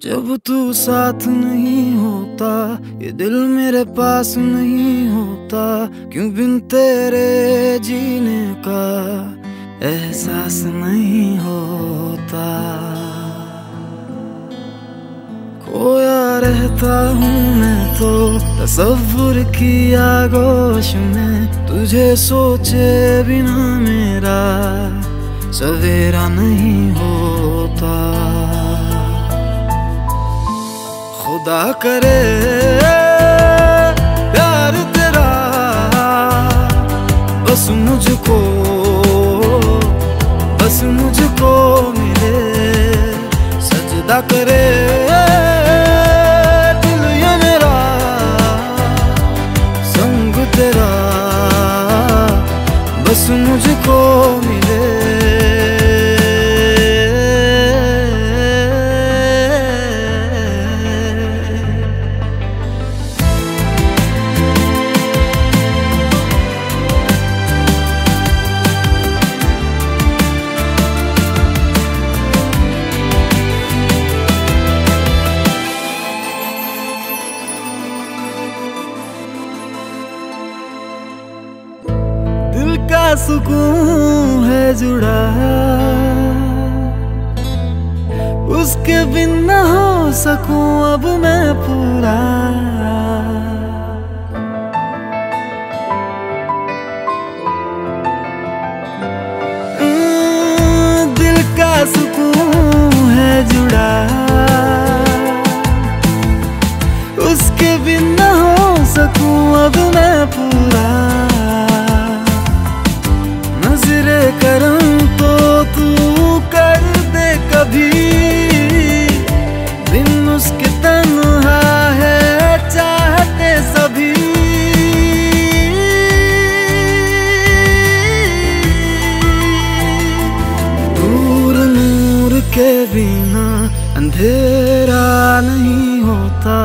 जब तू साथ नहीं होता, ये दिल मेरे पास नहीं होता, क्यों बिन तेरे जीने का एहसास नहीं होता? खोया रहता हूँ मैं तो तस्वुर की आगोश में, तुझे सोचे बिना मेरा सवेरा नहीं होता। करे प्यार तेरा बस मुझको सुकून है जुड़ा। उसके बिन ना हो सकूँ अब मैं पूरा। बिना अंधेरा नहीं होता।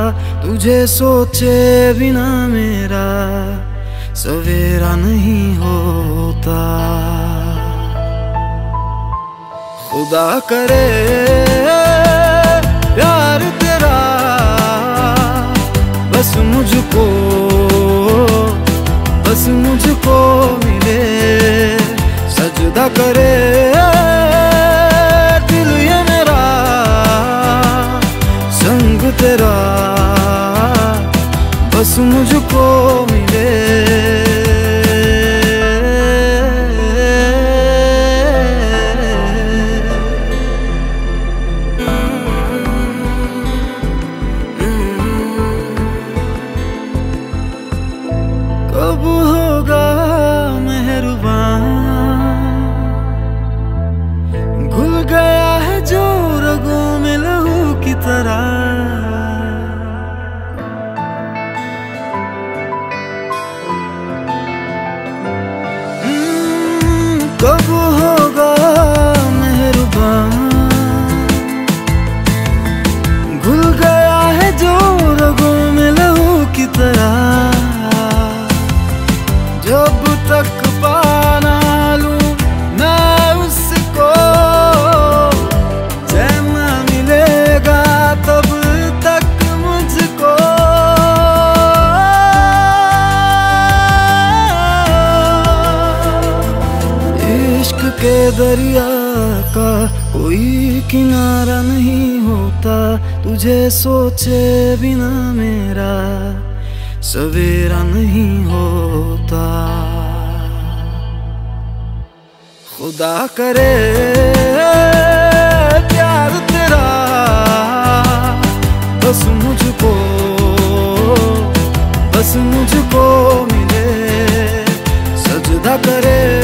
तुझे सोचे बिना मेरा सवेरा नहीं होता। खुदा करे प्यार तेरा, बस मुझको बस मुझको मिले। सजदा करे संग तेरा बस मुझको मिले। 可不后。इश्क के दरिया का कोई किनारा नहीं होता। तुझे सोचे बिना मेरा सवेरा नहीं होता। खुदा करे, प्यार तेरा, बस मुझको बस मुझको मिले। सजदा करे।